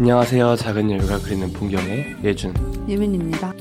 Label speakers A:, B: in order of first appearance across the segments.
A: 안녕하세요. 작은 여유가 그리는 풍경의 예준,
B: 유민입니다.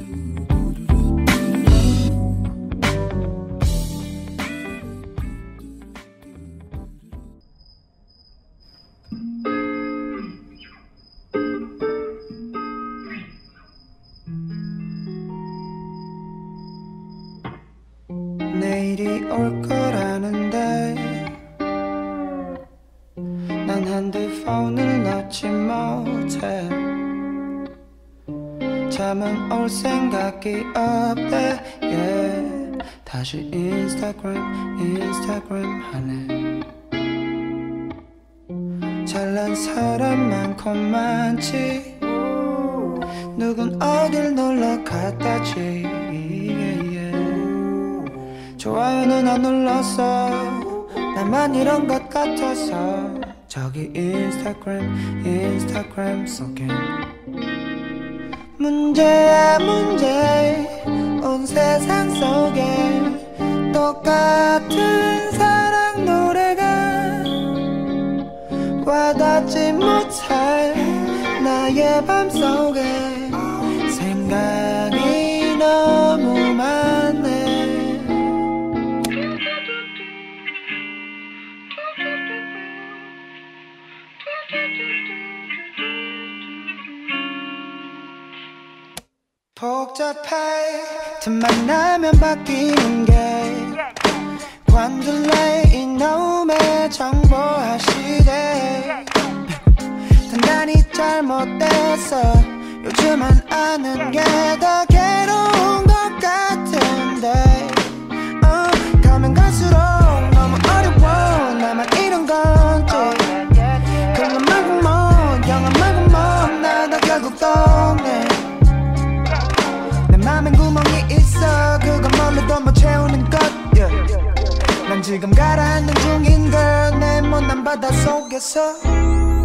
C: 바뀌는 게 관둘레 이놈의 정보화 시대 단단히 잘못됐어 요즘은 아는 게더 지금 가라앉는 중인 걸내 못난 바다 속에서.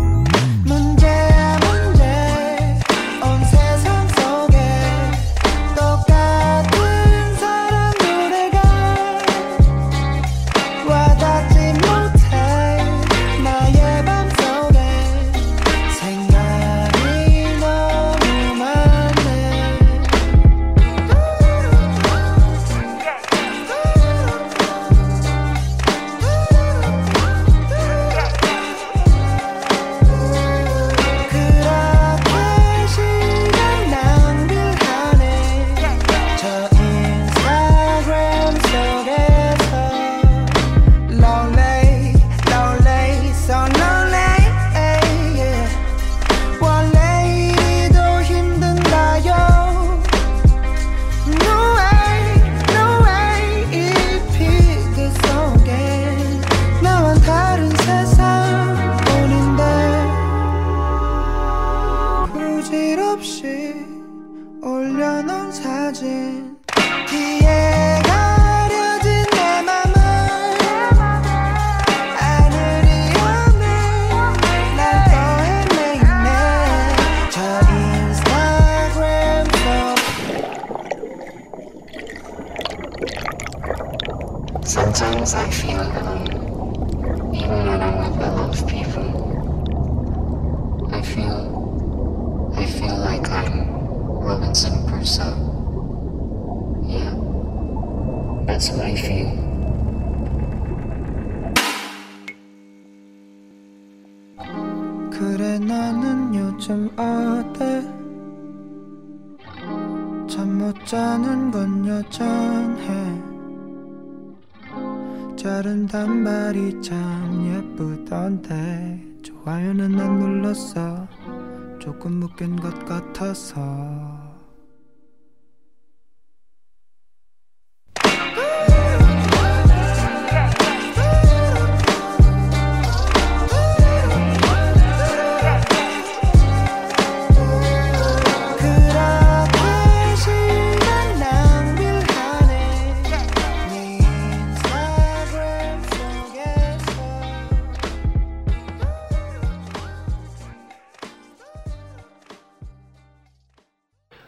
C: 바뀐 것 같아서.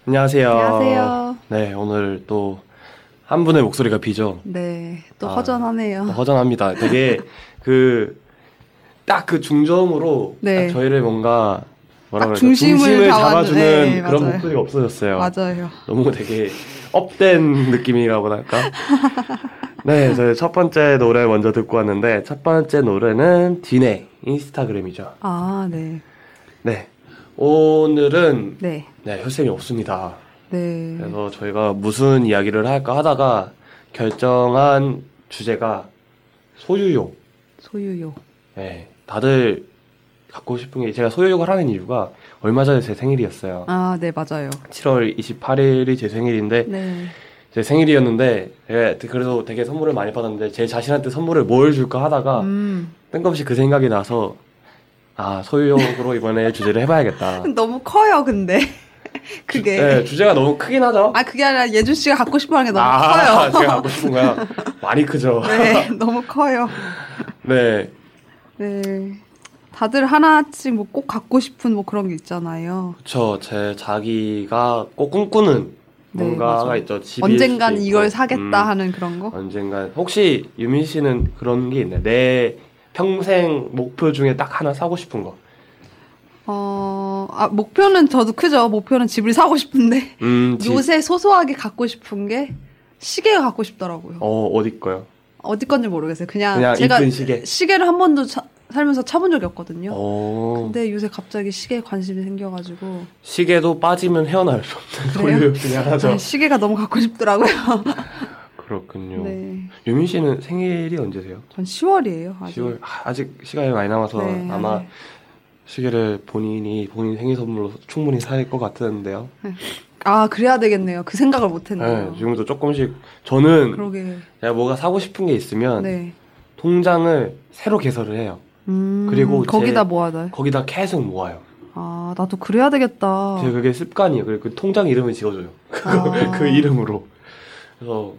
A: 안녕하세요.
B: 안녕하세요.
A: 네, 오늘 또 한 분의 목소리가 비죠.
B: 네, 또
A: 아,
B: 허전하네요.
A: 허전합니다. 되게 그 딱 그 중점으로
B: 네.
A: 저희를 뭔가 뭐라 그럴까
B: 중심을,
A: 중심을 잡아주는
B: 네,
A: 그런
B: 맞아요.
A: 목소리가 없어졌어요.
B: 맞아요.
A: 너무 되게 업된 느낌이라고 할까? 네, 저희 첫 번째 노래 먼저 듣고 왔는데 첫 번째 노래는 디네 인스타그램이죠.
B: 아, 네.
A: 네, 오늘은
B: 네,
A: 네 혈sem이 없습니다.
B: 네.
A: 그래서 저희가 무슨 이야기를 할까 하다가 결정한 주제가 소유욕.
B: 소유욕.
A: 네, 다들 갖고 싶은 게 제가 소유욕을 하는 이유가 얼마 전에 제 생일이었어요.
B: 아, 네, 맞아요.
A: 7월 28일이 제 생일인데
B: 네.
A: 제 생일이었는데 제가 그래도 되게 선물을 많이 받았는데 제 자신한테 선물을 뭘 줄까 하다가
B: 음,
A: 뜬금없이 그 생각이 나서 아 소유욕으로 이번에 주제를 해봐야겠다.
B: 너무 커요, 근데 그게.
A: 네, 주제가 너무 크긴 하죠.
B: 아, 그게 아니라 예준 씨가 갖고 싶어 하는 게 너무
A: 아,
B: 커요.
A: 제가 갖고 싶은 거야. 많이 크죠.
B: 네, 너무 커요.
A: 네.
B: 네. 다들 하나씩 뭐꼭 갖고 싶은 뭐 그런 게 있잖아요.
A: 그쵸. 제 자기가 꼭 꿈꾸는
B: 네,
A: 뭔가가
B: 맞아요.
A: 있죠.
B: 언젠간. 이걸 사겠다
A: 음,
B: 하는 그런 거.
A: 언젠간. 혹시 유민 씨는 그런 게 있나요? 내 평생 목표 중에 딱 하나 사고 싶은 거.
B: 어, 아, 목표는 저도 크죠. 목표는 집을 사고 싶은데
A: 음, 집.
B: 요새 소소하게 갖고 싶은 게 시계가 갖고 싶더라고요.
A: 어, 어디 거요?
B: 어디 건지 모르겠어요. 그냥,
A: 그냥
B: 제가
A: 시계.
B: 시계를 한 번도 차- 살면서 차본 적이 없거든요.
A: 어.
B: 근데 요새 갑자기 시계에 관심이 생겨가지고
A: 시계도 빠지면 헤어나올 수 없는? 소유 하나죠.
B: 아, 시계가 너무 갖고 싶더라고요.
A: 그렇군요.
B: 네,
A: 유민 씨는 생일이 언제세요?
B: 전 10월이에요. 아직.
A: 10월. 아, 아직 시간이 많이 남아서
B: 네,
A: 아마
B: 네.
A: 시계를 본인이 본인 생일 선물로 충분히 살 것 같은데요.
B: 아 그래야 되겠네요. 그 생각을
A: 네,
B: 못했네요.
A: 지금도 조금씩 저는
B: 그러게.
A: 제가 뭐가 사고 싶은 게 있으면
B: 네.
A: 통장을 새로 개설을 해요.
B: 음,
A: 그리고
B: 거기다
A: 제-
B: 모아둬요.
A: 거기다 계속 모아요.
B: 아 나도 그래야 되겠다.
A: 제가 그게 습관이에요. 그리고 그 통장 이름을 지어줘요. 그거
B: 아.
A: 그 이름으로. 그래서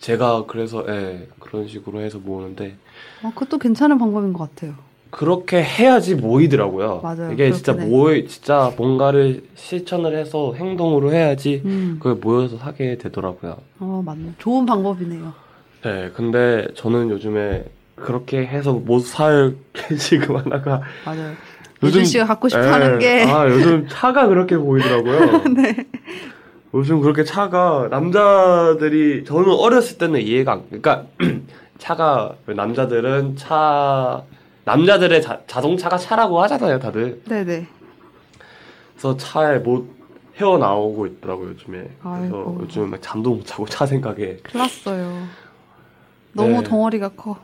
A: 제가 그래서 예, 그런 식으로 해서 모으는데
B: 어, 그것도 괜찮은 방법인 것 같아요.
A: 그렇게 해야지 모이더라고요.
B: 맞아요.
A: 이게 진짜. 모이 진짜 뭔가를 실천을 해서 행동으로 해야지
B: 음,
A: 그걸 모여서 사게 되더라고요.
B: 어 맞네. 좋은 방법이네요.
A: 네, 근데 저는 요즘에 그렇게 해서 못살게 지금 하나가
B: 맞아요.
A: 요즘-
B: 씨가 갖고
A: 예,
B: 싶어하는 게
A: 아 요즘 차가 그렇게 보이더라고요.
B: 네.
A: 요즘 그렇게 차가 남자들이 저는 어렸을 때는 이해가 안 그러니까 차가 남자들은 차 남자들의 자, 자동차가 차라고 하잖아요 다들
B: 네네.
A: 그래서 차에 못 헤어 나오고 있더라고요 요즘에 그래서
B: 아이고.
A: 요즘 막 잠도 못 자고 차 생각에
B: 큰일 났어요. 너무
A: 네.
B: 덩어리가 커.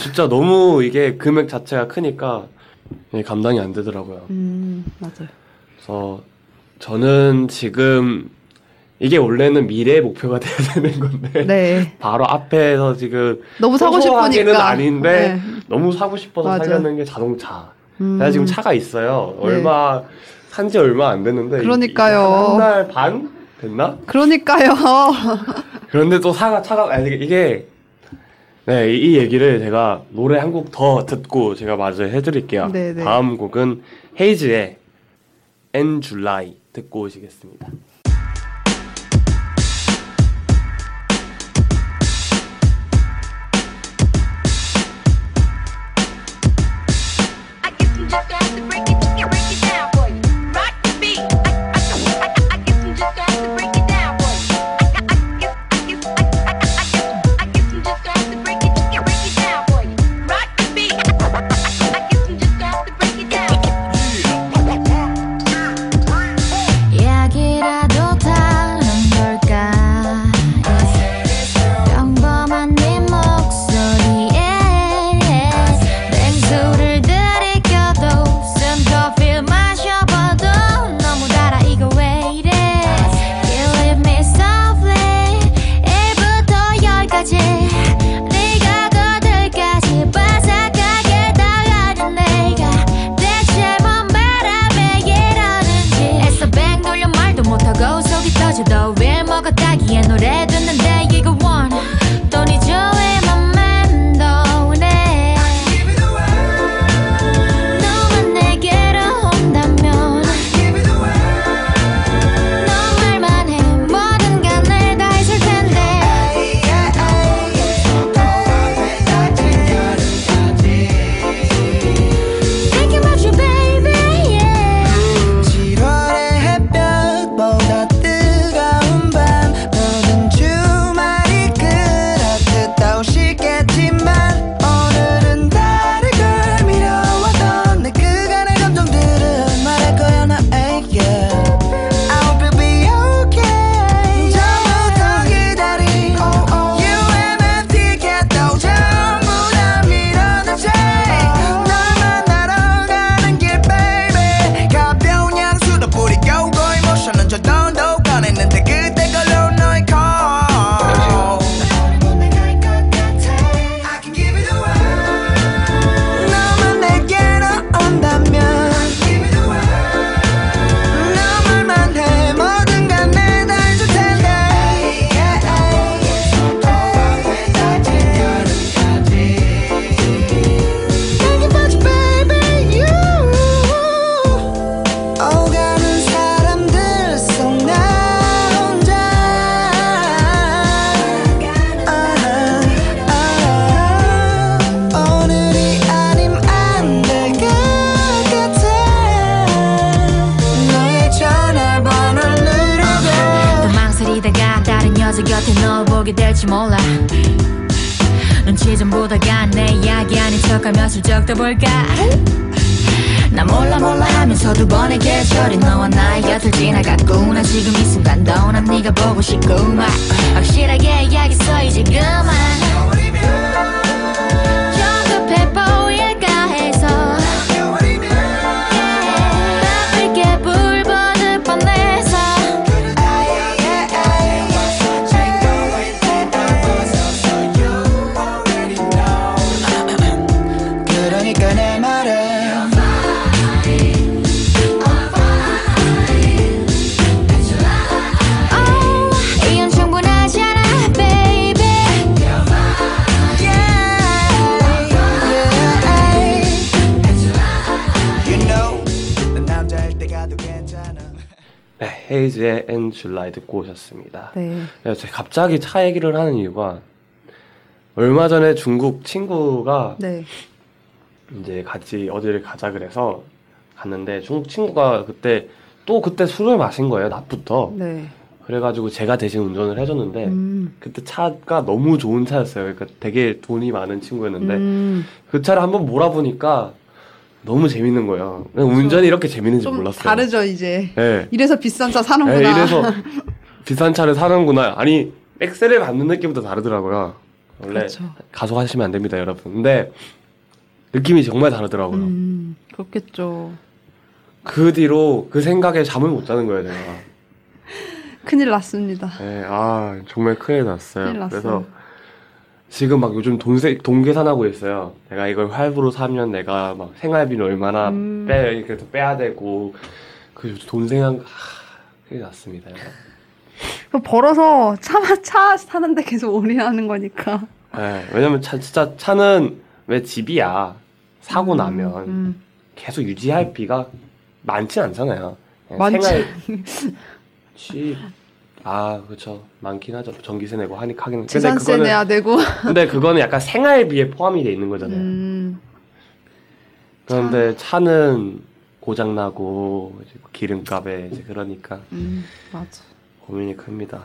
A: 진짜 너무 이게 금액 자체가 크니까 예, 감당이 안 되더라고요
B: 음 맞아요.
A: 그래서 저는 지금 이게 원래는 미래의 목표가 돼야 되는 건데
B: 네.
A: 바로 앞에서 지금
B: 너무 사고 싶으니까.
A: 아닌데
B: 네.
A: 너무 사고 싶어서
B: 맞아.
A: 사려는 게 자동차.
B: 음,
A: 제가 지금 차가 있어요.
B: 네.
A: 얼마 산지 얼마 안 됐는데
B: 그러니까요.
A: 한 달 반 됐나?
B: 그러니까요.
A: 그런데 또 사가 차가 아니 이게- 네, 이, 이 얘기를 제가 노래 한 곡 더 듣고 제가 마저 해드릴게요.
B: 네, 네.
A: 다음 곡은 헤이즈의 N July 듣고 오시겠습니다.
D: 네가 보고
A: 헤이즈의 엔 줄라이 듣고 오셨습니다.
B: 네.
A: 네, 제가 갑자기 차 얘기를 하는 이유가 얼마 전에 중국 친구가
B: 네.
A: 이제 같이 어디를 가자 그래서 갔는데 중국 친구가 그때 또 그때 술을 마신 거예요 낮부터
B: 네.
A: 그래가지고 제가 대신 운전을 해줬는데
B: 음.
A: 그때 차가 너무 좋은 차였어요 그러니까 되게 돈이 많은 친구였는데
B: 음.
A: 그 차를 한번 몰아보니까 너무 재밌는 거예요 운전이 이렇게 재밌는지
B: 좀
A: 몰랐어요
B: 다르죠 이제.
A: 네.
B: 이래서 비싼 차 사는구나.
A: 네, 이래서 비싼 차를 사는구나. 아니 엑셀을 밟는 느낌부터 다르더라고요. 원래
B: 그렇죠.
A: 가속하시면 안 됩니다, 여러분. 근데 느낌이 정말 다르더라고요.
B: 음, 그렇겠죠.
A: 그 뒤로 그 생각에 잠을 못 자는 거예요, 제가.
B: 큰일 났습니다.
A: 네, 아 정말 큰일 났어요.
B: 큰일 났어요.
A: 그래서 지금 막 요즘 돈세, 돈 계산하고 있어요. 내가 이걸 할부로 사면 내가 막 생활비를 얼마나
B: 음.
A: 빼 이렇게 또 빼야 되고 그 돈 생각 하, 났습니다.
B: 그거 벌어서 차, 차 사는데 계속 올인하는 거니까.
A: 네, 왜냐면 차, 진짜 차는 왜 집이야. 사고
B: 음,
A: 나면
B: 음.
A: 계속 유지할 비가 많지 않잖아요. 그냥
B: 많지.
A: 생활 집. 아, 그렇죠. 많긴 하죠. 전기세 내고 하니 하긴.
B: 재산세 내야 되고.
A: 근데 그거는 약간 생활비에 포함이 돼 있는 거잖아요.
B: 음,
A: 그런데 차 는 고장 나고 기름값에 이제 그러니까
B: 음, 맞아.
A: 고민이 큽니다.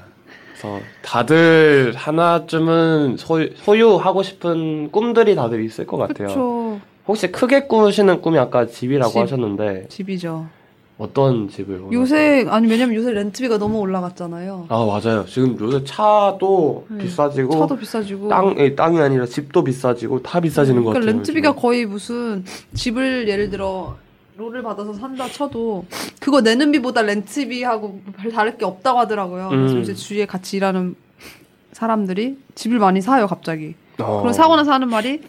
A: 그래서 다들 하나쯤은 소유, 소유하고 싶은 꿈들이 다들 있을 것 같아요.
B: 그렇죠.
A: 혹시 크게 꾸시는 꿈이 아까 집이라고
B: 집.
A: 하셨는데
B: 집이죠.
A: 어떤 집을?
B: 요새 아니 왜냐면 요새 렌트비가 너무 올라갔잖아요.
A: 아 맞아요. 지금 요새 차도
B: 네.
A: 비싸지고
B: 차도 비싸지고.
A: 땅 예, 땅이 아니라 집도 비싸지고 다 비싸지는 것
B: 그러니까
A: 같아요.
B: 렌트비가
A: 요즘에.
B: 거의 무슨 집을 예를 들어 롤을 받아서 산다 쳐도 그거 내는 비보다 렌트비하고 별 다를 게 없다고 하더라고요. 그래서
A: 음.
B: 요새 주위에 같이 일하는 사람들이 집을 많이 사요 갑자기.
A: 어.
B: 그럼 사고 나서 하는 말이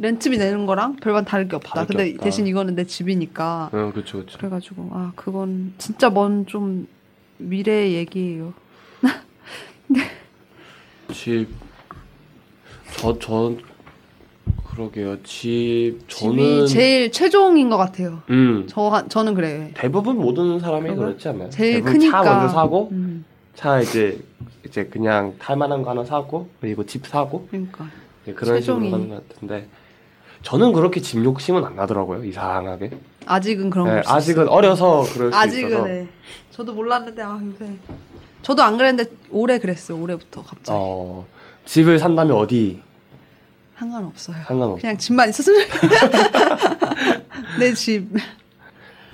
B: 렌트비 내는 거랑 별반 다를 게 없다.
A: 다를 게
B: 근데
A: 없다.
B: 대신 이거는 내 집이니까.
A: 응, 그렇죠, 그렇죠.
B: 그래가지고 아 그건 진짜 먼 좀 미래 얘기예요.
A: 집, 저, 저, 그러게요. 집, 저는,
B: 집이 제일 최종인 것 같아요.
A: 음,
B: 저 한- 저는 그래요.
A: 대부분 모든 사람이? 그렇지 않나요?
B: 제일
A: 대부분
B: 크니까.
A: 차 먼저 사고,
B: 음,
A: 차 이제, 이제 그냥 탈 만한 거 하나 사고, 그리고 집 사고,
B: 그러니까
A: 이제 그런
B: 최종이.
A: 식으로 하는 것 같은데, 저는 그렇게 집 욕심은 안 나더라고요, 이상하게.
B: 아직은 그런
A: 네,
B: 거 없어요.
A: 아직은 어려서 그럴 수
B: 아직은
A: 있어서.
B: 네. 저도 몰랐는데 아 요새 저도 안 그랬는데 올해 그랬어요. 올해부터 갑자기
A: 어, 집을 산다면 어디?
B: 상관없어요.
A: 상관없어.
B: 그냥 집만 있었으면 내 집.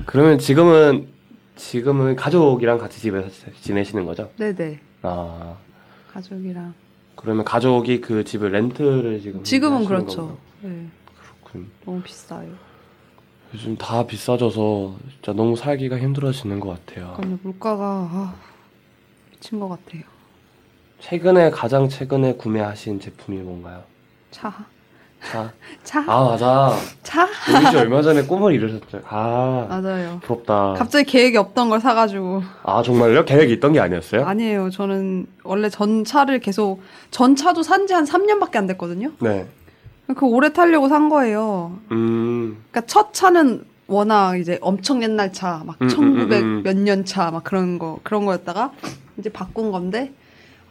A: 그러면 지금은, 지금은 가족이랑 같이 집에서 지내시는 거죠?
B: 네네
A: 아,
B: 가족이랑
A: 그러면 가족이 그 집을 렌트를 지금
B: 지금은 그렇죠. 네,
A: 그렇군.
B: 너무 비싸요.
A: 요즘 다 비싸져서 진짜 너무 살기가 힘들어지는 것 같아요.
B: 그러니까 물가가 아, 미친 것 같아요.
A: 최근에 가장 최근에 구매하신 제품이 뭔가요?
B: 차,
A: 차.
B: 차,
A: 아 맞아.
B: 차.
A: 우리 씨 얼마 전에 꿈을 이루셨죠. 아
B: 맞아요.
A: 부럽다.
B: 갑자기 계획이 없던 걸 사가지고
A: 아 정말요? 계획이 있던 게 아니었어요?
B: 아니에요. 저는 원래 전 차를 계속 전 차도 산지한 3년밖에 안 됐거든요.
A: 네.
B: 그 오래 타려고 산 거예요.
A: 음.
B: 그러니까 첫 차는 워낙 이제 엄청 옛날 차, 막
A: 음,
B: 1900
A: 음, 음.
B: 몇년 차, 막 그런 거 그런 거였다가 이제 바꾼 건데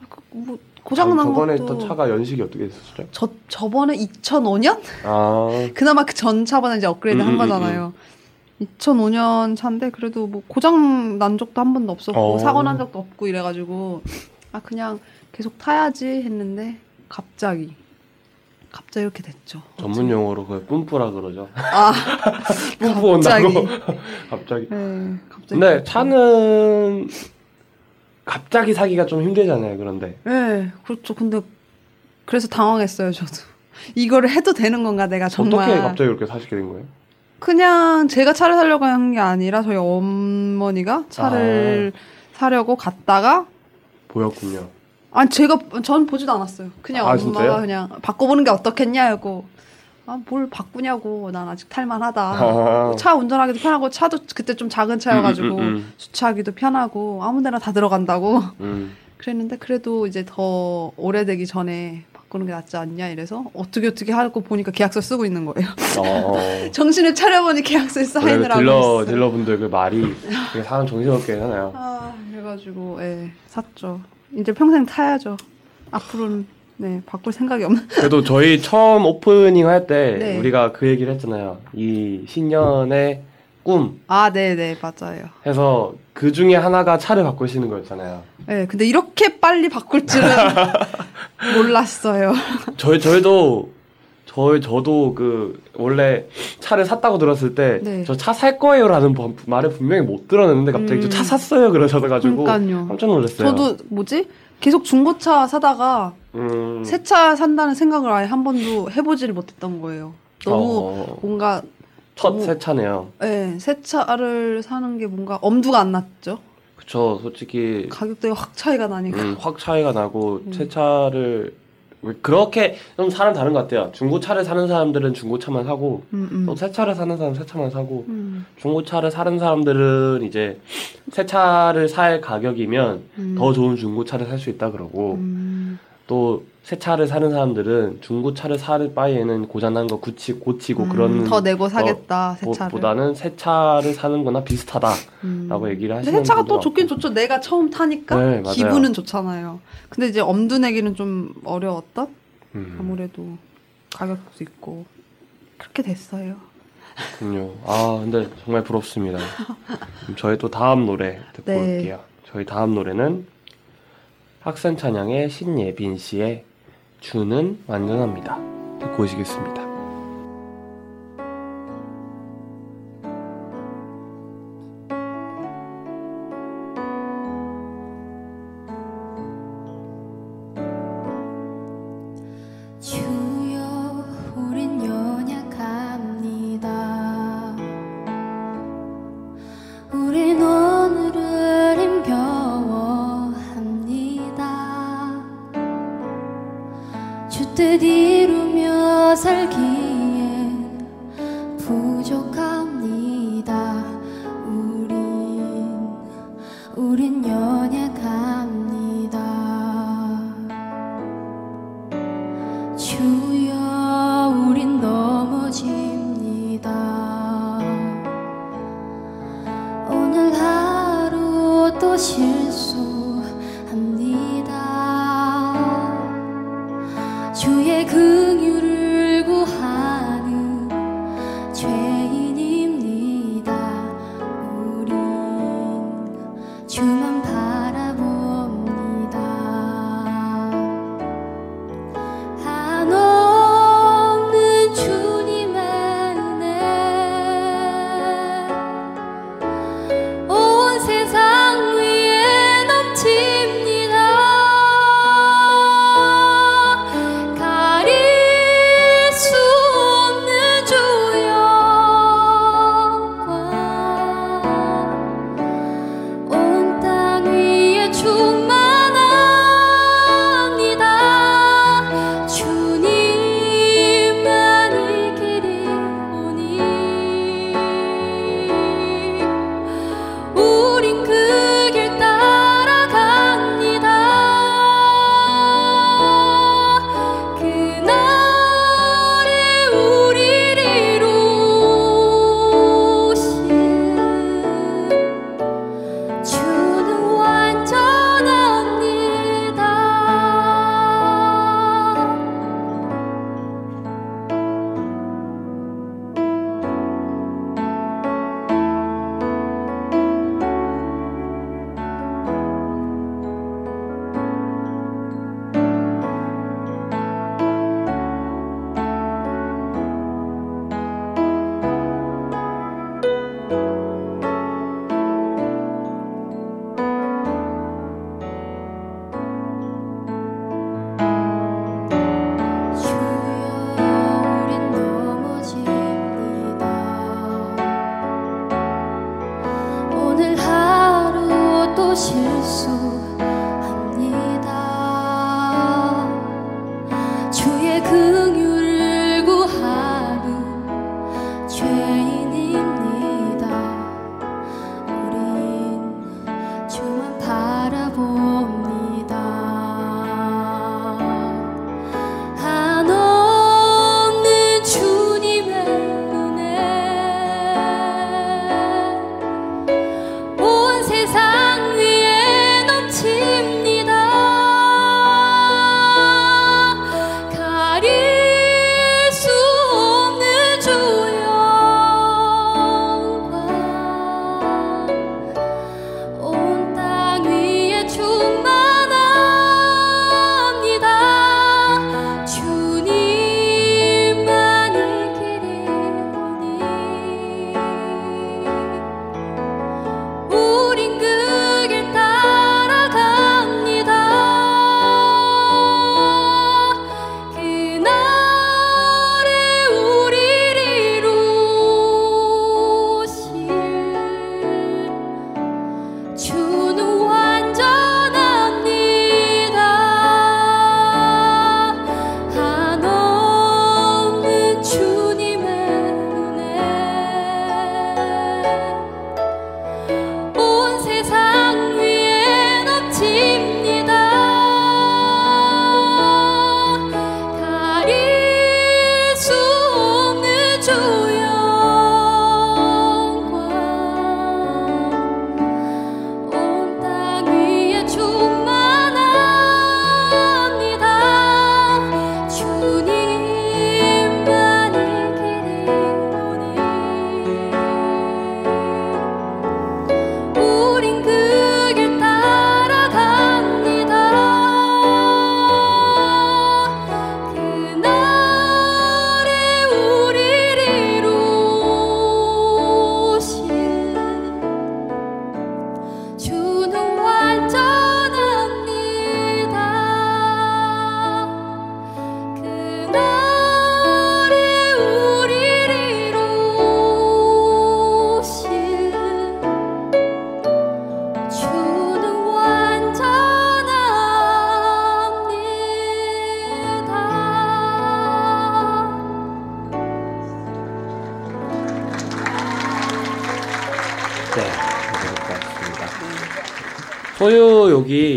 B: 그 뭐 고장 난
A: 저번에
B: 것도
A: 있던 차가 연식이 어떻게 됐었죠?
B: 저 저번에 2005년
A: 아.
B: 그나마 그 전 차보다 이제 업그레이드
A: 음,
B: 한
A: 음,
B: 거잖아요. 2005년 차인데 그래도 뭐 고장 난 적도 한 번도 없었고
A: 어.
B: 사고 난 적도 없고 이래가지고 아 그냥 계속 타야지 했는데 갑자기 갑자기 이렇게 됐죠.
A: 전문 용어로 그 뿜뿌라 그러죠.
B: 아
A: 뿜뿌 온다고.
B: 갑자기. 네, 갑자기.
A: 근데
B: 됐죠.
A: 차는 갑자기 사기가 좀 힘들잖아요. 그런데
B: 네, 그렇죠. 근데 그래서 당황했어요, 저도. 이거를 해도 되는 건가 내가 정말
A: 어떻게 갑자기 그렇게 사시게 된 거예요?
B: 그냥 제가 차를 사려고 한 게 아니라 저희 어머니가 차를 사려고 갔다가
A: 보였군요.
B: 아니 제가 전 보지도 않았어요. 그냥
A: 아,
B: 엄마가
A: 진짜요?
B: 그냥 바꿔보는 게 어떻겠냐고. 아 뭘 바꾸냐고. 난 아직 탈만하다.
A: 아.
B: 차 운전하기도 편하고 차도 그때 좀 작은 차여가지고
A: 음, 음, 음,
B: 주차하기도 편하고 아무데나 다 들어간다고.
A: 음.
B: 그랬는데 그래도 이제 더 오래되기 전에 바꾸는 게 낫지 않냐 이래서 어떻게 어떻게 하고 보니까 계약서 쓰고 있는 거예요.
A: 어.
B: 정신을 차려보니 계약서에 사인을
A: 그
B: 하고
A: 딜러. 딜러분들 그 말이 되게 사람 정신없게 하잖아요.
B: 아 그래가지고 예 샀죠. 이제 평생 타야죠. 앞으로는 네 바꿀 생각이 없는.
A: 그래도 저희 처음 오프닝 할 때
B: 네.
A: 우리가 그 얘기를 했잖아요. 이 신년의 꿈
B: 아 네 네 맞아요.
A: 해서 그 중에 하나가 차를 바꾸시는 거였잖아요.
B: 네 근데 이렇게 빨리 바꿀 줄은 몰랐어요.
A: 저희 저희도 저희 저도 그 원래 차를 샀다고 들었을 때
B: 네.
A: 저차 살 거예요라는 번- 말을 분명히 못 들었는데 갑자기
B: 음.
A: 저차 샀어요 그러셔서 가지고. 깜짝 놀랐어요.
B: 저도 뭐지 계속 중고차 사다가
A: 음.
B: 새차 산다는 생각을 아예 한 번도 해보지를 못했던 거예요. 너무
A: 어,
B: 뭔가
A: 첫
B: 너무-
A: 새 차네요.
B: 네, 새 차를 사는 게 뭔가 엄두가 안 났죠.
A: 그쵸 솔직히
B: 가격대가 확 차이가 나니까.
A: 음, 확 차이가 나고
B: 음.
A: 새 차를 왜 그렇게 좀 사람 다른 것 같아요. 중고차를 사는 사람들은 중고차만 사고
B: 음, 음.
A: 또 새 차를 사는 사람은 새 차만 사고
B: 음,
A: 중고차를 사는 사람들은 이제 새 차를 살 가격이면
B: 음.
A: 더 좋은 중고차를 살 수 있다 그러고
B: 음,
A: 또 새 차를 사는 사람들은 중고 차를 살 바에는 고장난 거 고치, 고치고
B: 음,
A: 그런
B: 더 내고 사겠다 새
A: 보-
B: 차를.
A: 보다는 새 차를 사는 거나 비슷하다라고
B: 음.
A: 얘기를 하시는
B: 새 차가 또 좋긴. 좋죠. 내가 처음 타니까
A: 네.
B: 기분은 좋잖아요. 근데 이제 엄두 내기는 좀 어려웠던
A: 음,
B: 아무래도 가격도 있고 그렇게 됐어요.
A: 그렇군요. 아 근데 정말 부럽습니다. 저희 또 다음 노래 듣고
B: 네.
A: 올게요. 저희 다음 노래는 학생 찬양의 신예빈 씨의 주는 완전합니다. 듣고 오시겠습니다.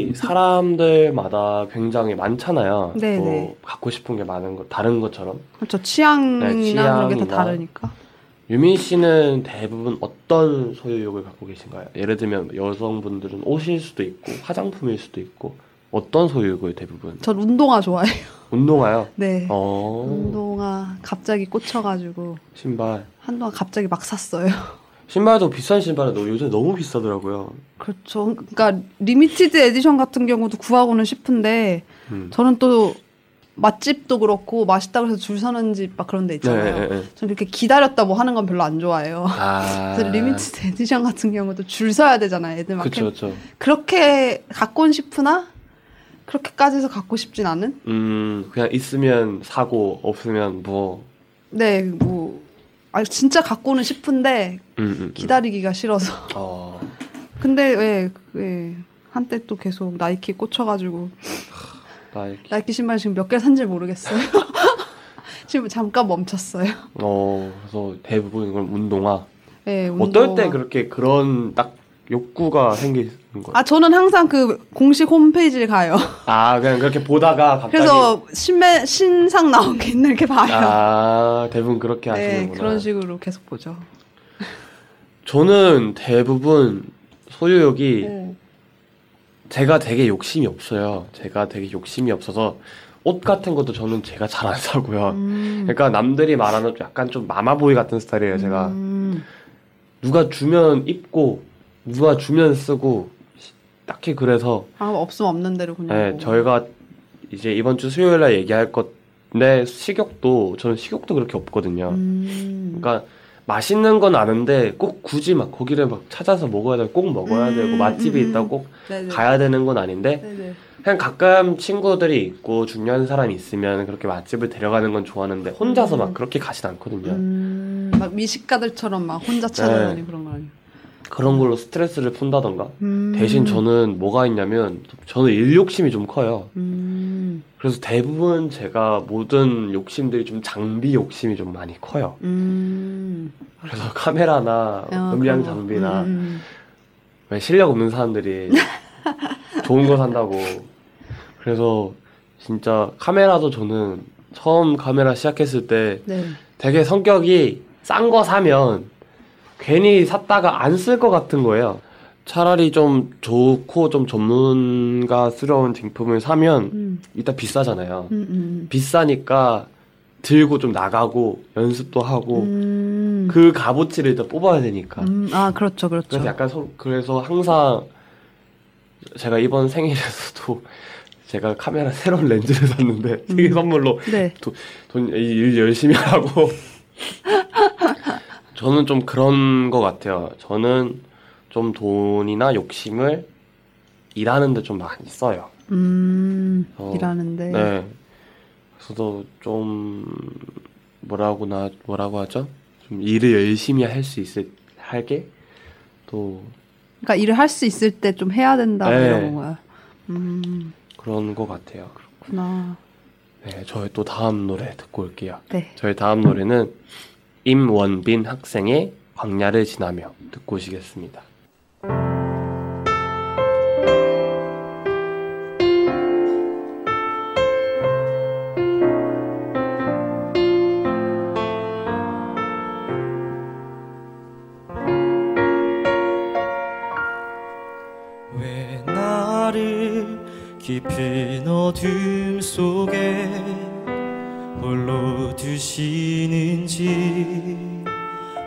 E: 이
A: 사람들마다 굉장히 많잖아요.
B: 네,
A: 뭐
B: 네.
A: 갖고 싶은 게 많은 거 다른 것처럼.
B: 그렇죠. 취향이나
A: 네,
B: 그런 게 다. 다르니까.
A: 유민 씨는 대부분 어떤 소유욕을 갖고 계신가요? 예를 들면 여성분들은 옷일 수도 있고 화장품일 수도 있고 어떤 소유욕을 대부분?
B: 전 운동화 좋아해요.
A: 운동화요.
B: 네.
A: 어.
B: 운동화 갑자기 꽂혀가지고
A: 신발.
B: 한동안 갑자기 막 샀어요.
A: 신발도 비싼 신발은 너- 요즘 너무 비싸더라고요.
B: 그렇죠. 그러니까 limited edition 같은 경우도 구하고는 싶은데
A: 음.
B: 저는 또 맛집도 그렇고 맛있다고 해서 줄 서는 집 막 그런 데 있잖아요.
A: 네, 네, 네.
B: 저는 이렇게 기다렸다 뭐 하는 건 별로 안 좋아해요.
A: 아.
B: 그래서 limited edition 같은 경우도 줄 서야 되잖아요. 애들 막
A: 그쵸,
B: 캠-
A: 그쵸.
B: 그렇게 갖고는 싶으나 그렇게까지 해서 갖고 싶진 않은?
A: 음, 그냥 있으면 사고, 없으면 뭐.
B: 네, 뭐 아, 진짜 갖고는 싶은데
A: 음, 음, 음.
B: 기다리기가 싫어서.
A: 어.
B: 근데 왜, 왜 한때 또 계속 나이키 꽂혀가지고
A: 나 이렇게.
B: 나이키 신발 지금 몇 개 산지 모르겠어요. 지금 잠깐 멈췄어요.
A: 어, 그래서 대부분 그럼 운동화.
B: 네,
A: 어떨 때
B: 운동화.
A: 그렇게 그런 딱 욕구가 생기는 거예요?
B: 아 저는 항상 그 공식 홈페이지를 가요.
A: 아, 그냥 그렇게 보다가 갑자기.
B: 그래서 신매 신상 나온 게 있나 이렇게 봐요.
A: 아, 대부분 그렇게
B: 네,
A: 하시는구나.
B: 그런 식으로 계속 보죠.
A: 저는 대부분 소유욕이
B: 네.
A: 제가 되게 욕심이 없어요. 제가 되게 욕심이 없어서 옷 같은 것도 저는 제가 잘 안 사고요.
B: 음.
A: 그러니까 남들이 말하는 약간 좀 마마보이 같은 스타일이에요, 제가.
B: 음.
A: 누가 주면 입고, 누가 주면 쓰고, 딱히 그래서,
B: 아 없으면 없는 대로 그냥.
A: 네,
B: 뭐.
A: 저희가 이제 이번 주 수요일 날 얘기할 건데, 식욕도, 저는 식욕도 그렇게 없거든요.
B: 음.
A: 그러니까 맛있는 건 아는데 꼭 굳이 막 거기를 막 찾아서 먹어야 되고 꼭 먹어야
B: 음,
A: 되고 맛집이
B: 음,
A: 있다고 꼭
B: 네네.
A: 가야 되는 건 아닌데
B: 네네.
A: 그냥 가끔 친구들이 있고 중요한 사람이 있으면 그렇게 맛집을 데려가는 건 좋아하는데 혼자서
B: 음.
A: 막 그렇게 가진 않거든요.
B: 음, 막 미식가들처럼 막 혼자 찾아다니고 그런 거 아니에요.
A: 그런 걸로 스트레스를 푼다던가
B: 음.
A: 대신 저는 뭐가 있냐면 저는 일 욕심이 좀 커요.
B: 음.
A: 그래서 대부분 제가 모든 욕심들이 좀 장비 욕심이 좀 많이 커요.
B: 음.
A: 그래서 카메라나
B: 어,
A: 음량. 장비나
B: 음,
A: 왜 실력 없는 사람들이 좋은 거 산다고. 그래서 진짜 카메라도 저는 처음 카메라 시작했을 때
B: 네.
A: 되게 성격이 싼 거 사면 괜히 샀다가 안 쓸 것 같은 거예요. 차라리 좀 좋고 좀 전문가스러운 제품을 사면
B: 음.
A: 이따 비싸잖아요.
B: 음, 음.
A: 비싸니까 들고 좀 나가고 연습도 하고
B: 음.
A: 그 값어치를 일단 뽑아야 되니까.
B: 음, 아 그렇죠, 그렇죠.
A: 그래서 약간 서, 그래서 항상 제가 이번 생일에서도 제가 카메라 새로운 렌즈를 샀는데 생일 선물로
B: 네.
A: 돈 일 열심히 하고 저는 좀 그런 것 같아요. 저는 좀 돈이나 욕심을 일하는데 좀 많이 써요.
B: 음.
A: 어,
B: 일하는데.
A: 네. 그래서 좀 뭐라고나 뭐라고 하죠? 좀 일을 열심히 할 수 있을 하게 또
B: 그러니까 일을 할 수 있을 때 좀 해야 된다
A: 네.
B: 이런 거야. 음.
A: 그런 것 같아요.
B: 그렇구나.
A: 네, 저희 또 다음 노래 듣고 올게요.
B: 네.
A: 저희 다음 노래는 임원빈 학생의 광야를 지나며 듣고 오시겠습니다.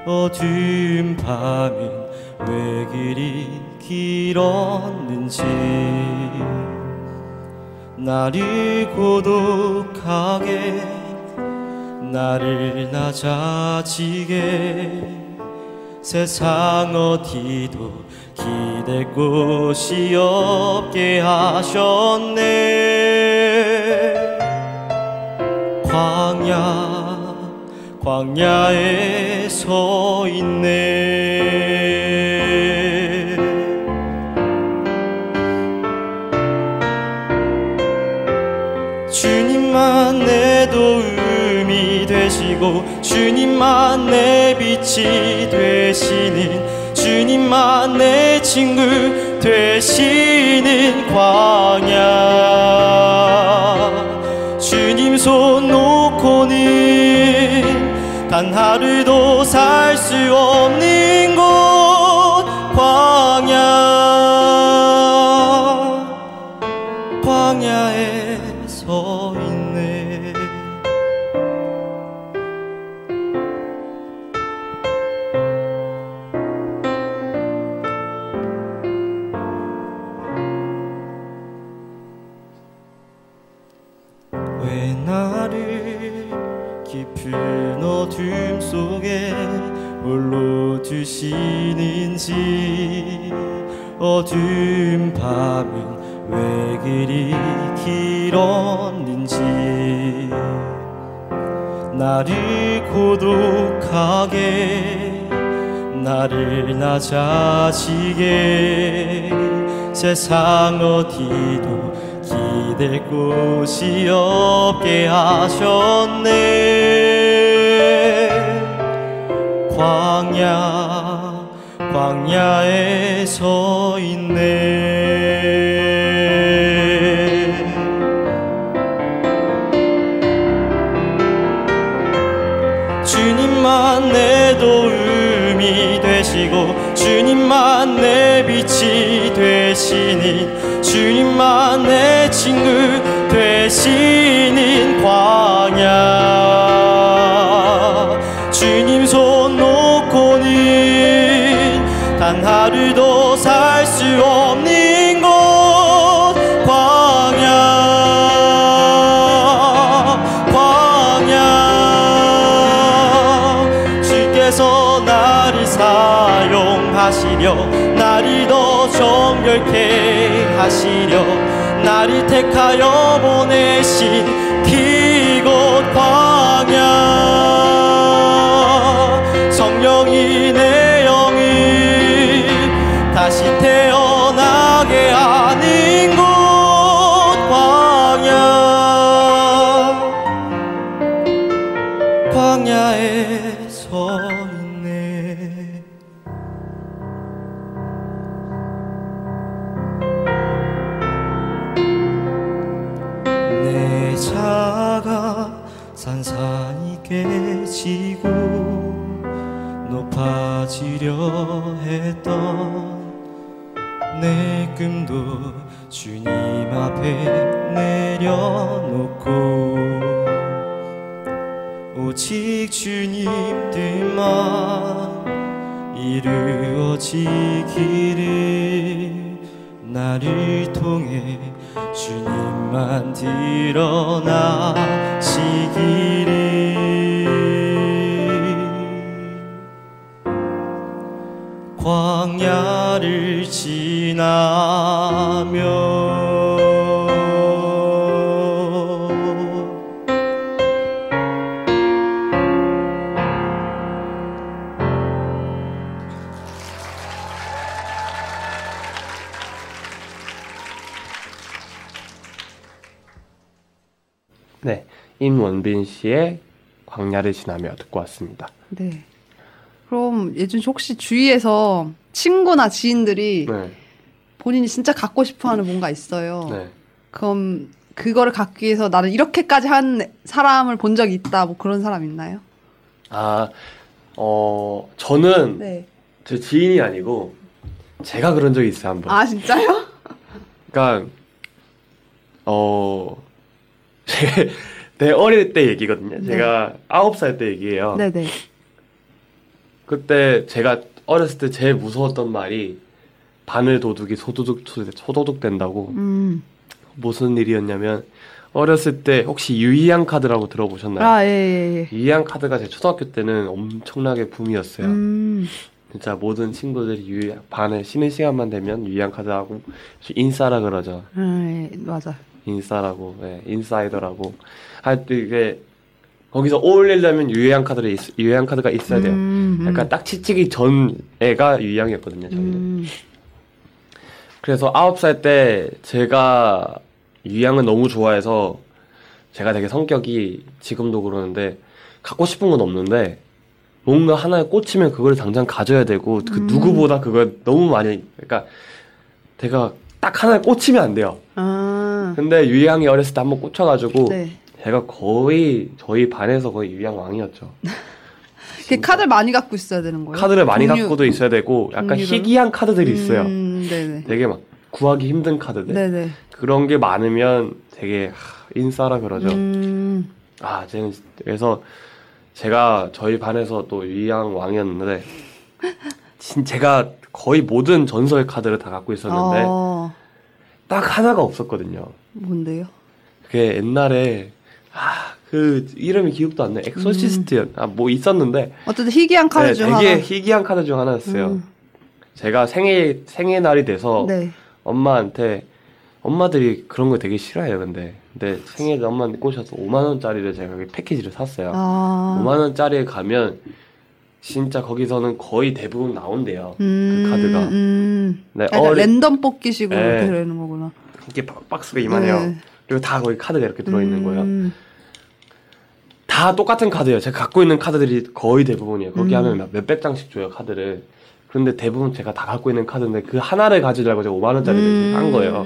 F: 어두운 밤은 왜 그리 길었는지. 나를 고독하게 나를 낮아지게. 세상 어디도 기댈 곳이 없게 하셨네. 광야 광야에 서 있네. 주님만 내 도움이 되시고 주님만 내 빛이 되시는 주님만 내 친구 되시는 광야 단 하루도 살 수 없는 어두운 밤은 왜 그리 길었는지. 나를 고독하게 나를 낮아지게. 세상 어디도 기댈 곳이 없게 하셨네. 광야 광야에 서 있네. 주님만 내 도움이 되시고 주님만 내 빛이 되시니 주님만 내 친구 되시는 광 하시려 나를 택하여 보내신 앞에 내려놓고 오직 주님 뜻만 이루어지기를 나를 통해 주님만 드러나시기를. 광야를 지나며
A: 임원빈 씨의 광야를 지나며 듣고 왔습니다.
B: 네. 그럼 예준 씨 혹시 주위에서 친구나 지인들이
A: 네,
B: 본인이 진짜 갖고 싶어하는 뭔가 있어요.
A: 네.
B: 그럼 그거를 갖기 위해서 나는 이렇게까지 한 사람을 본 적이 있다. 뭐 그런 사람 있나요?
A: 아, 어, 저는
B: 네.
A: 제 지인이 아니고 제가 그런 적이 있어요 한 번.
B: 아 진짜요?
A: 그러니까 어, 제, 내 어릴 때 얘기거든요. 제가 아홉 살 때 얘기예요.
B: 네네.
A: 그때 제가 어렸을 때 제일 무서웠던 말이 바늘 도둑이 소도둑 소도둑 된다고
B: 음.
A: 무슨 일이었냐면 어렸을 때 혹시 유이양 카드라고 들어보셨나요?
B: 아 예예예.
A: 유이양 카드가 제 초등학교 때는 엄청나게 붐이었어요.
B: 음.
A: 진짜 모든 친구들이 유이 반에 쉬는 시간만 되면 유이양 카드 하고 인싸라 그러죠.
B: 아, 예, 맞아.
A: 인싸라고, 예, 인사이더라고. 하여튼 이게 거기서 어울리려면 유해양 카드를 있, 유해양 카드가 있어야 돼요.
B: 음, 음.
A: 약간 딱 치치기 전 애가 유해양이었거든요. 저희는.
B: 음.
A: 그래서 아홉 살 때 제가 유양을 너무 좋아해서 제가 되게 성격이 지금도 그러는데 갖고 싶은 건 없는데 뭔가 하나에 꽂히면 그걸 당장 가져야 되고 그 누구보다 그걸 너무 많이 그러니까 제가 딱 하나에 꽂히면 안 돼요.
B: 아.
A: 근데 유양이 어렸을 때 한 번 꽂혀가지고
B: 네.
A: 제가 거의 저희 반에서 거의 유양 왕이었죠.
B: 그 카드를 많이 갖고 있어야 되는 거예요?
A: 카드를 많이
B: 종류-
A: 갖고도 있어야 되고 약간
B: 종류를?
A: 희귀한 카드들이 있어요.
B: 음, 네네.
A: 되게 막 구하기 힘든 카드들.
B: 네네.
A: 그런 게 많으면 되게 하, 인싸라 그러죠.
B: 음,
A: 아, 쟤는 그래서 제가 저희 반에서 또 유양 왕이었는데 진 제가 거의 모든 전설 카드를 다 갖고 있었는데
B: 어,
A: 딱 하나가 없었거든요.
B: 뭔데요?
A: 그게 옛날에 아, 그 이름이 기억도 안 나. 엑소시스트였. 아, 뭐 있었는데
B: 어쨌든 희귀한 카드
A: 네,
B: 중
A: 되게
B: 하나.
A: 희귀한 카드 중 하나였어요.
B: 음.
A: 제가 생일 생일 날이 돼서
B: 네.
A: 엄마한테 엄마들이 그런 거 되게 싫어해요. 근데 근데 생일에 엄마한테 꼬셔서 5만 원짜리를 제가 패키지를 샀어요.
B: 아.
A: 5만 원짜리에 가면 진짜 거기서는 거의 대부분 나온대요.
B: 음,
A: 그 카드가.
B: 음.
A: 네, 어리-
B: 랜덤 뽑기식으로
A: 네.
B: 되는 거구나.
A: 이게 박- 박스가 이만해요.
B: 네.
A: 그리고 다 거기 카드가 이렇게 들어있는 거예요.
B: 음,
A: 다 똑같은 카드예요. 제가 갖고 있는 카드들이 거의 대부분이에요. 거기
B: 음.
A: 하면 몇- 몇백 장씩 줘요 카드를. 그런데 대부분 제가 다 갖고 있는 카드인데 그 하나를 가지려고 제가 5만 원짜리를
B: 음.
A: 산 거예요.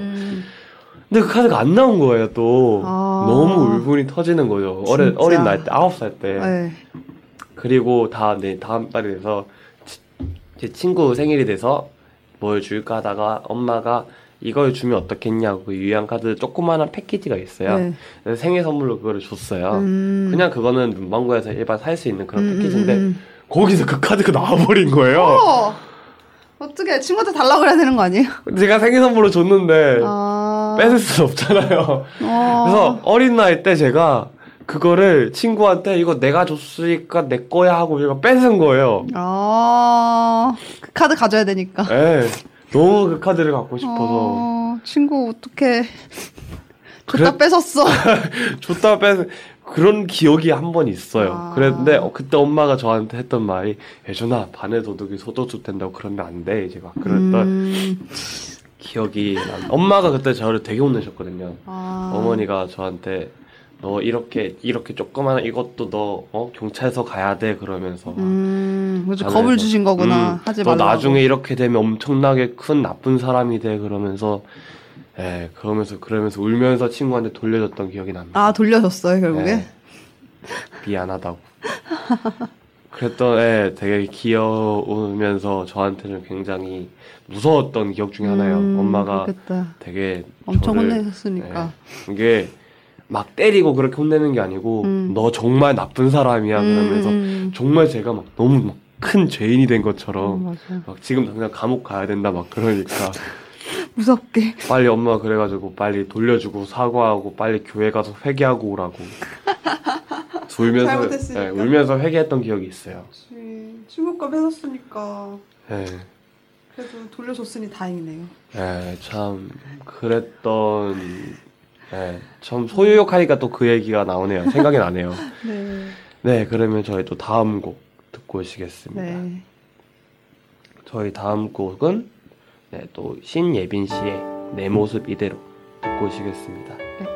A: 근데 그 카드가 안 나온 거예요 또.
B: 아.
A: 너무 울분이 터지는 거죠. 어린
B: 진짜.
A: 어린 날때 아홉 살 때.
B: 네.
A: 그리고 다내 다음 달이 돼서 치- 제 친구 생일이 돼서 뭘 줄까 하다가 엄마가 이걸 주면 어떻겠냐고 그 유양 카드 조그마한 패키지가 있어요.
B: 네.
A: 그래서 생일 선물로 그거를 줬어요.
B: 음.
A: 그냥 그거는 문방구에서 일반 살 수 있는 그런
B: 음,
A: 패키지인데
B: 음, 음.
A: 거기서 그 카드가 나와버린 거예요.
B: 어. 어떻게 친구한테 달라고 그래야 되는 거 아니에요?
A: 제가 생일 선물로 줬는데
B: 아.
A: 뺏을 수는 없잖아요.
B: 어.
A: 그래서 어린 나이 때 제가 그거를 친구한테 이거 내가 줬으니까 내 거야 하고 제가 뺏은 거예요.
B: 아. 그 카드 가져야 되니까.
A: 예. 너무 그 카드를 갖고 싶어서
B: 어, 친구 어떻게
A: 그래-
B: 줬다 뺏었어.
A: 줬다 뺏은 그런 기억이 한 번 있어요.
B: 아.
A: 그랬는데 어, 그때 엄마가 저한테 했던 말이 예준아 반의 도둑이 소도둑 된다고 그러면 안 돼. 이제 막 그랬던
B: 음.
A: 기억이 난. 엄마가 그때 저를 되게 혼내셨거든요.
B: 아.
A: 어머니가 저한테 너 이렇게 이렇게 조그마한 이것도 너 어, 경찰서 가야 돼 그러면서
B: 음. 그래서 겁을 주신 거구나.
A: 음,
B: 하지
A: 너
B: 말라고.
A: 나중에 이렇게 되면 엄청나게 큰 나쁜 사람이 돼 그러면서 예 그러면서 그러면서 울면서 친구한테 돌려줬던 기억이 납니다.
B: 아, 돌려줬어요, 결국에?
A: 예. 미안하다고. 그랬던 예 되게 귀여우면서 저한테는 굉장히 무서웠던 기억 중에 하나예요.
B: 음,
A: 엄마가
B: 그렇겠다.
A: 되게
B: 엄청
A: 저를,
B: 혼내셨으니까.
A: 예, 이게 막 때리고 그렇게 혼내는 게 아니고
B: 음.
A: 너 정말 나쁜 사람이야 그러면서
B: 음,
A: 정말 제가 막 너무 막 큰 죄인이 된
B: 음,
A: 것처럼
B: 맞아.
A: 막 지금 당장 감옥 가야 된다 막 그러니까
B: 무섭게.
A: 빨리 엄마가 그래가지고 빨리 돌려주고 사과하고 빨리 교회 가서 회개하고 오라고 울면서. 예, 울면서 회개했던 기억이 있어요.
B: 친구 거 뺏었으니까.
A: 예,
B: 그래도 돌려줬으니 다행이네요.
A: 예, 참 그랬던 예, 참 소유욕 하니까 또 그 얘기가 나오네요. 생각이 나네요.
B: 네.
A: 네, 그러면 저희 또 다음 곡 듣고 오시겠습니다.
B: 네.
A: 저희 다음 곡은 네, 또 신예빈 씨의 내 모습 이대로 듣고 오시겠습니다.
E: 모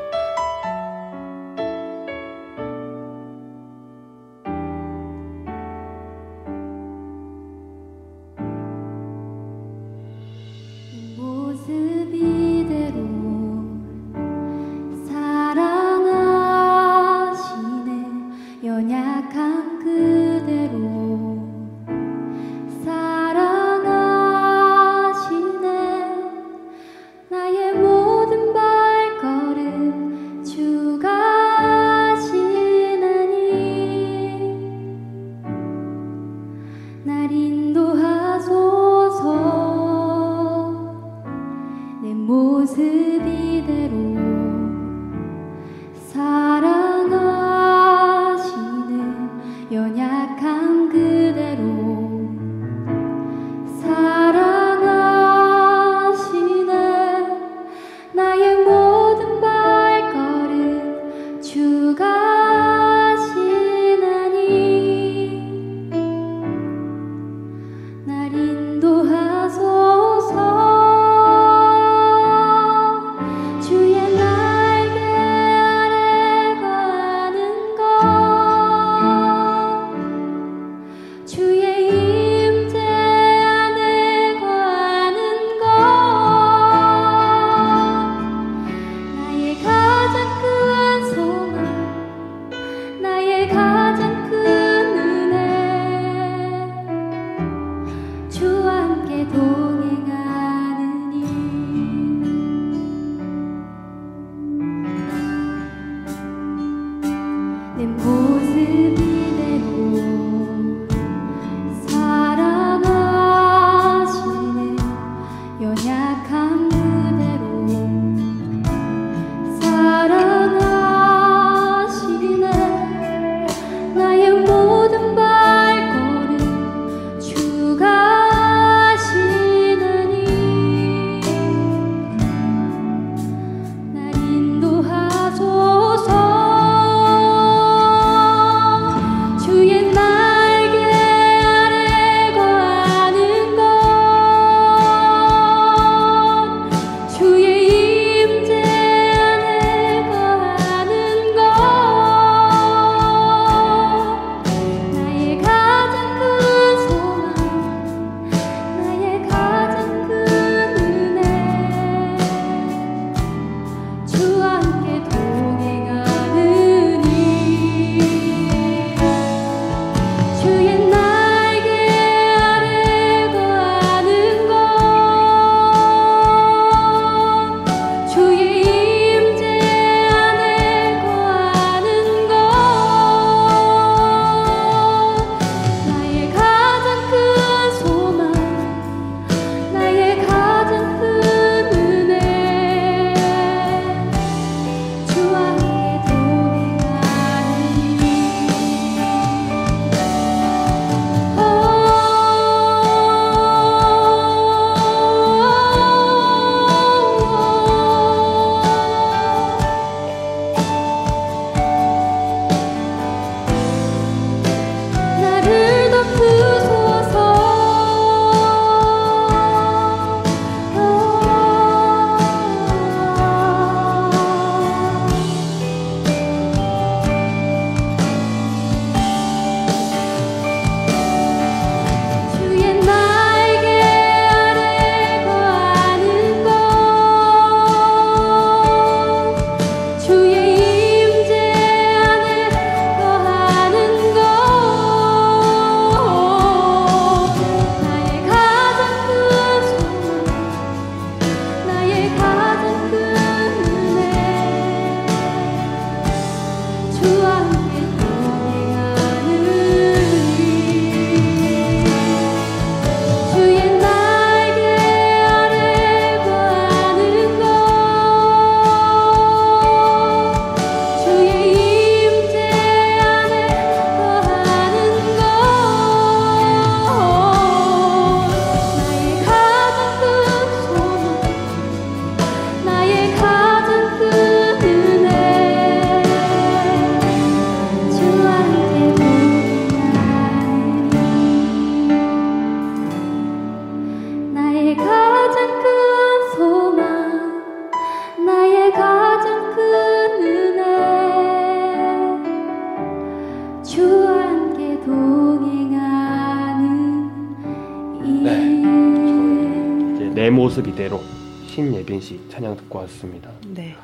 E: 네,
A: 모습 이대로 신예빈 씨 찬양 듣고 왔습니다.
B: 네.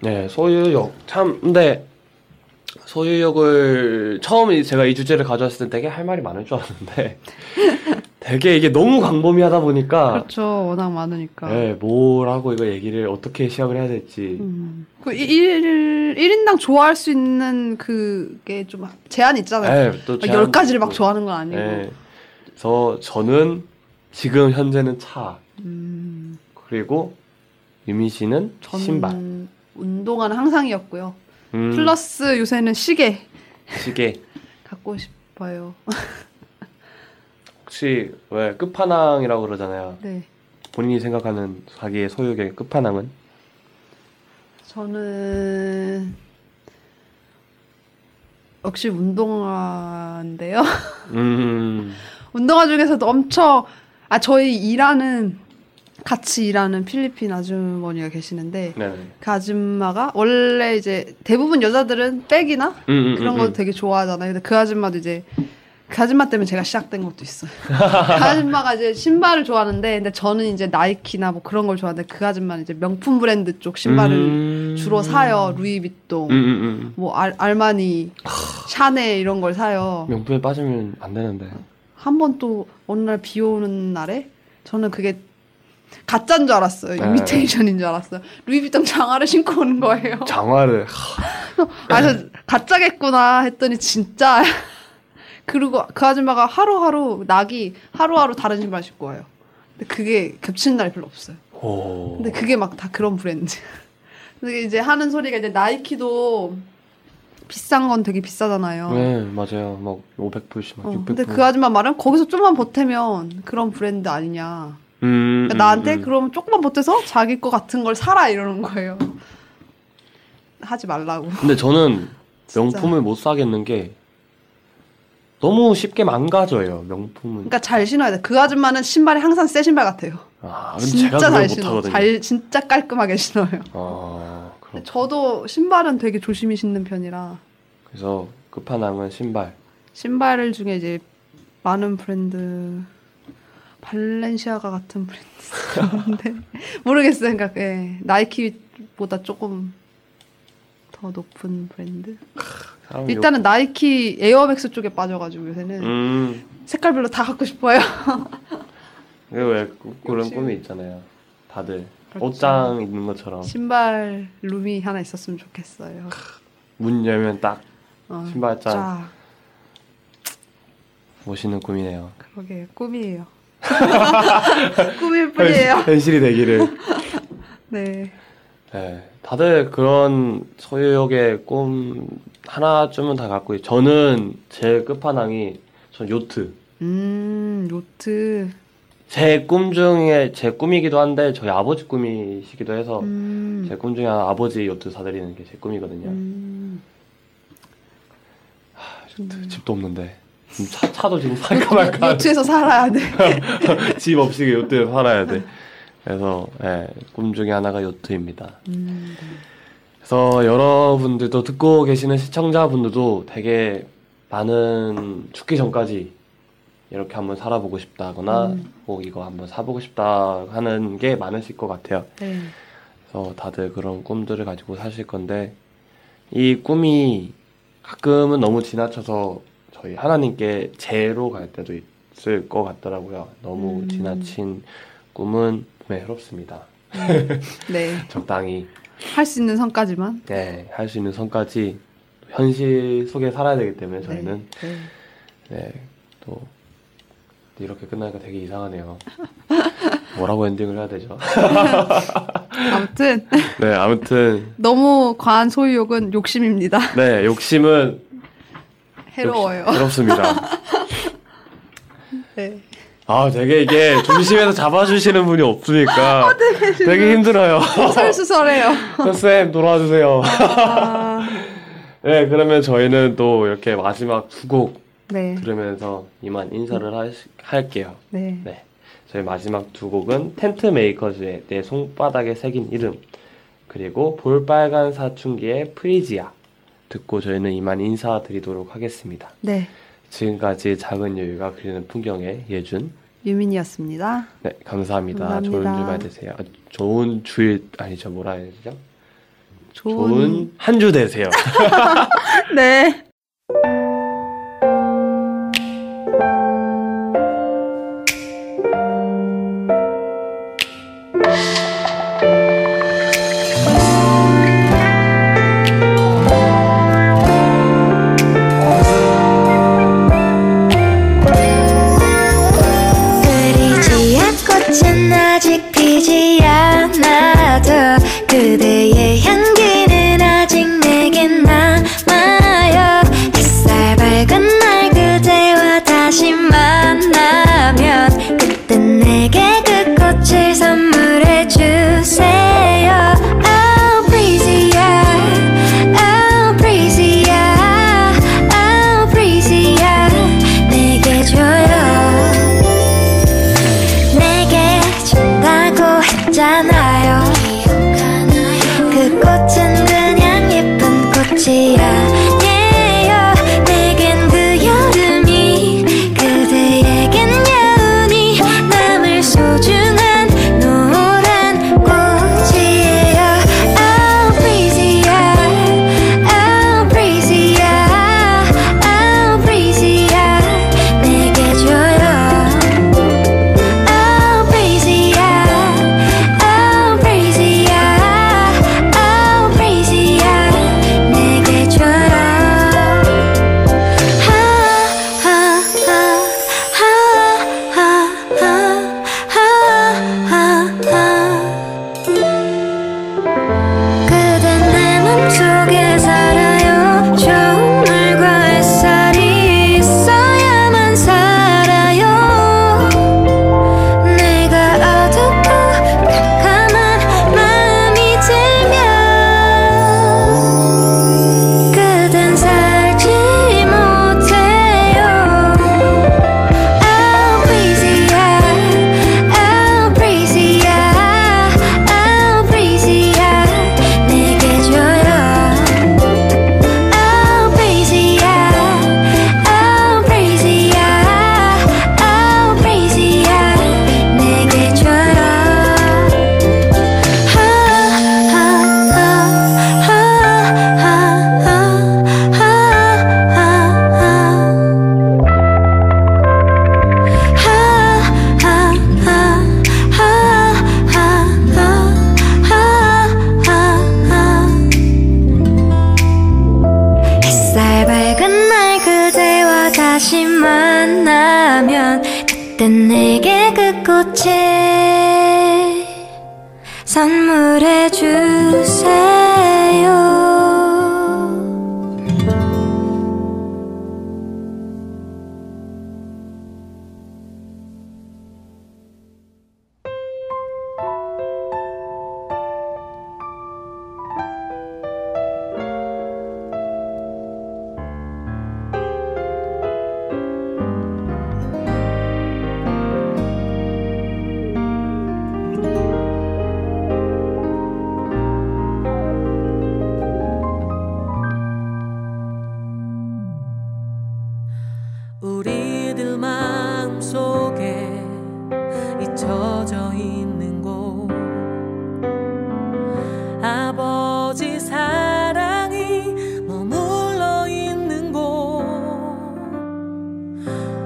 A: 네, 소유역 참 근데 소유역을 처음 제가 이 주제를 가져왔을 때 되게 할 말이 많을 줄 알았는데 되게 이게 너무 광범위하다 보니까
B: 그렇죠. 워낙 많으니까.
A: 네, 뭐라고 이거 얘기를 어떻게 시작을 해야 될지
B: 음. 그 1, 일인당 좋아할 수 있는 그게 좀 제한이 있잖아요.
A: 네,
B: 또막
A: 제한-
B: 열 가지를 막 좋아하는 건 아니고.
A: 네. 그래서 저는 지금 현재는 차
B: 음,
A: 그리고 유민 씨는 신발,
B: 운동화는 항상이었고요.
A: 음,
B: 플러스 요새는 시계
A: 시계.
B: 갖고 싶어요.
A: 혹시 왜 끝판왕이라고 그러잖아요.
B: 네.
A: 본인이 생각하는 자기의 소유의 끝판왕은?
B: 저는 역시 운동화인데요.
A: 음,
B: 운동화 중에서도 엄청 아 저희 일하는 같이 일하는 필리핀 아주머니가 계시는데
A: 네.
B: 그 아줌마가 원래 이제 대부분 여자들은 백이나
A: 음, 음,
B: 그런
A: 음,
B: 거
A: 음.
B: 되게 좋아하잖아요. 근데 그 아줌마도 이제 그 아줌마 때문에 제가 시작된 것도 있어요. 그 아줌마가 이제 신발을 좋아하는데 근데 저는 이제 나이키나 뭐 그런 걸 좋아하는데 그 아줌마는 이제 명품 브랜드 쪽 신발을
A: 음.
B: 주로 사요. 루이비통,
A: 음, 음, 음.
B: 뭐 알, 알마니, 샤넬 이런 걸 사요.
A: 명품에 빠지면 안 되는데.
B: 한 번 또 어느 날 비 오는 날에 저는 그게 가짜인 줄 알았어요.
A: 네.
B: 이미테이션인 줄 알았어요. 루이비통 장화를 신고 오는 거예요.
A: 장화를 하,
B: 아, 저 가짜겠구나 했더니 진짜. 그리고 그 아줌마가 하루하루 낙이 하루하루 다른 신발 신고 와요. 근데 그게 겹치는 날이 별로 없어요.
A: 오.
B: 근데 그게 막 다 그런 브랜드. 근데 이제 하는 소리가 이제 나이키도 비싼 건 되게 비싸잖아요.
A: 네 맞아요. 막 500불씩 막
B: 어,
A: 600불.
B: 근데 그 아줌마 말은 거기서 좀만 보태면 그런 브랜드 아니냐.
A: 음,
B: 그러니까
A: 음,
B: 나한테
A: 음.
B: 그럼 조금만 보태서 자기 거 같은 걸 사라 이러는 거예요. 하지 말라고.
A: 근데 저는. 명품을 못 사겠는 게 너무 쉽게 망가져요. 명품은.
B: 그러니까 잘 신어야 돼. 그 아줌마는 신발이 항상 새 신발 같아요.
A: 아,
B: 진짜
A: 잘못
B: 신어. 잘 진짜 깔끔하게 신어요.
A: 아.
B: 근데 저도 신발은 되게 조심히 신는 편이라
A: 그래서 끝판왕은 신발.
B: 신발 중에 이제 많은 브랜드 발렌시아가 같은 브랜드 모르겠어요. 그러니까 예. 나이키보다 조금 더 높은 브랜드. 일단은 나이키 에어맥스 쪽에 빠져가지고 요새는
A: 욕- 음,
B: 색깔별로 다 갖고 싶어요.
A: 왜 꾸- 그런
B: 역시.
A: 꿈이 있잖아요. 다들
B: 그렇죠.
A: 옷장 있는 것처럼
B: 신발 룸이 하나 있었으면 좋겠어요.
A: 문 열면 딱
B: 어,
A: 신발장.
B: 쫙
A: 멋있는 꿈이네요.
B: 그러게 꿈이에요. 꿈일 뿐이에요.
A: 현실 이 되기를.
B: 네.
A: 네, 다들 그런 소유욕의 꿈 하나쯤은 다 갖고 있. 저는 제 끝판왕이 전 요트.
B: 음 요트.
A: 제 꿈 중에 제 꿈이기도 한데 저희 아버지 꿈이시기도 해서
B: 음.
A: 제꿈 중에 아버지 요트 사드리는 게 제 꿈이거든요.
B: 음.
A: 요트, 집도 없는데 차, 차도 지금 살까 말까
B: 요트에서 살아야 돼.
A: 집 없이 요트에 살아야 돼. 그래서 예, 꿈 중에 하나가 요트입니다.
B: 음.
A: 그래서 여러분들도 듣고 계시는 시청자분들도 되게 많은 죽기 전까지 이렇게 한번 살아보고 싶다거나
B: 음.
A: 꼭 이거 한번 사보고 싶다 하는 게 많으실 것 같아요.
B: 네.
A: 그래서 다들 그런 꿈들을 가지고 사실 건데 이 꿈이 가끔은 너무 지나쳐서 저희 하나님께 죄로 갈 때도 있을 것 같더라고요. 너무
B: 음.
A: 지나친 꿈은 외롭습니다.
B: 네.
A: 적당히
B: 할 수 있는 선까지만.
A: 네, 할 수 있는 선까지 현실 속에 살아야 되기 때문에 저희는
B: 네.
A: 네, 또 이렇게 끝나니까 되게 이상하네요. 뭐라고 엔딩을 해야 되죠?
B: 아무튼
A: 네, 아무튼
B: 너무 과한 소유욕은 욕심입니다.
A: 네, 욕심은
B: 해로워요.
A: 욕심- 해롭습니다.
B: 네.
A: 아, 되게 이게 중심에서 잡아주시는 분이 없으니까 되게 힘들어요.
B: 설수설해요.
A: 쌤 돌아와 주세요.
B: 아,
A: 네, 그러면 저희는 또 이렇게 마지막 두곡
B: 네.
A: 들으면서 이만 인사를 하, 할게요.
B: 네.
A: 네. 저희 마지막 두 곡은 텐트 메이커즈의 내 손바닥에 새긴 이름 그리고 볼빨간 사춘기의 프리지아 듣고 저희는 이만 인사드리도록 하겠습니다.
B: 네.
A: 지금까지 작은 여유가 그리는 풍경의 예준
G: 유민이었습니다.
A: 네, 감사합니다.
G: 감사합니다.
A: 좋은 주말 되세요. 아, 좋은 주일 아니죠, 뭐라 해야 되죠?
G: 좋은,
A: 좋은 한 주 되세요.
G: 네.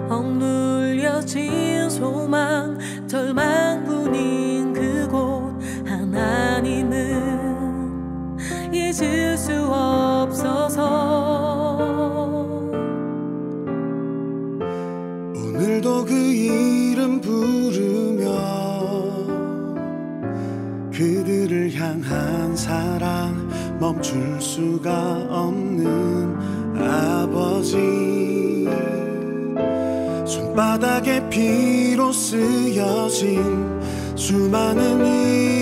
H: 억눌려진 소망 절망뿐인 그곳 하나님은 잊을 수 없어서.
I: 오늘도 그 이름 부르며 그들을 향한 사랑 멈출 수가 없는 바닥에 피로 쓰여진 수많은 일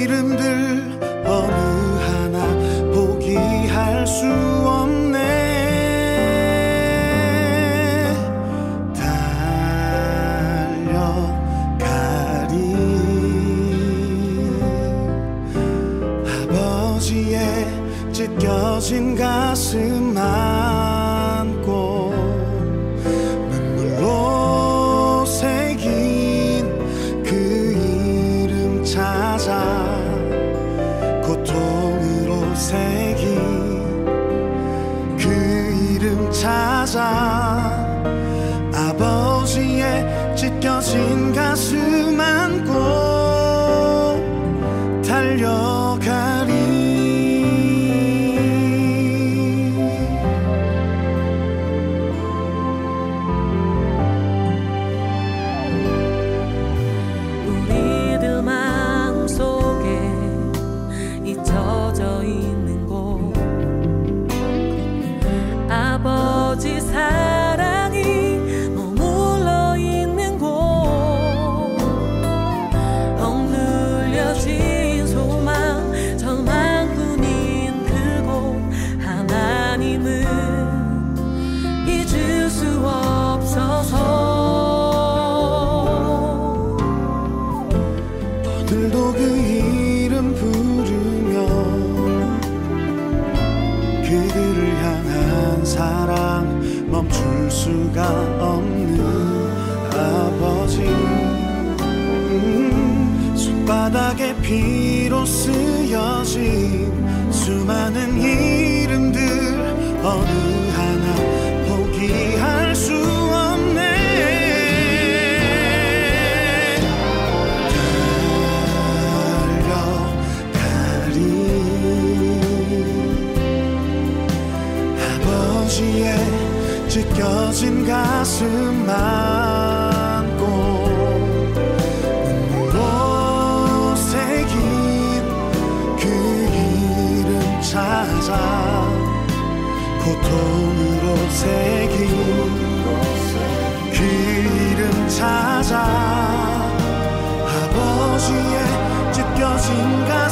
I: 아버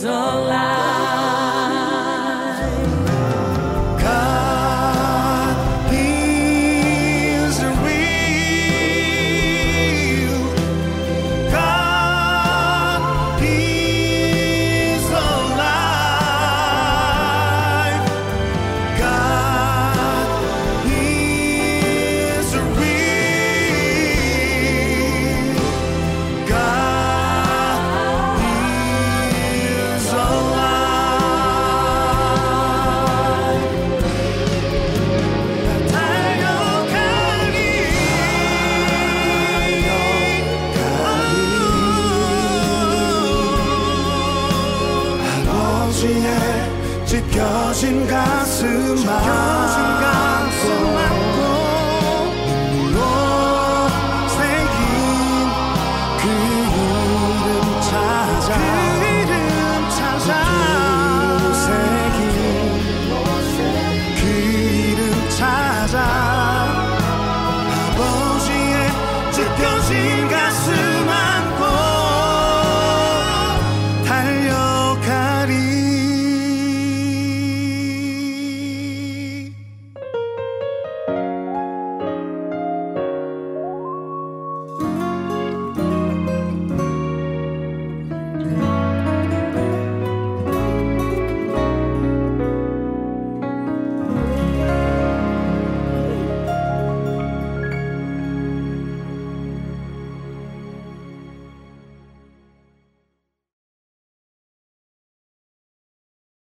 H: is
I: all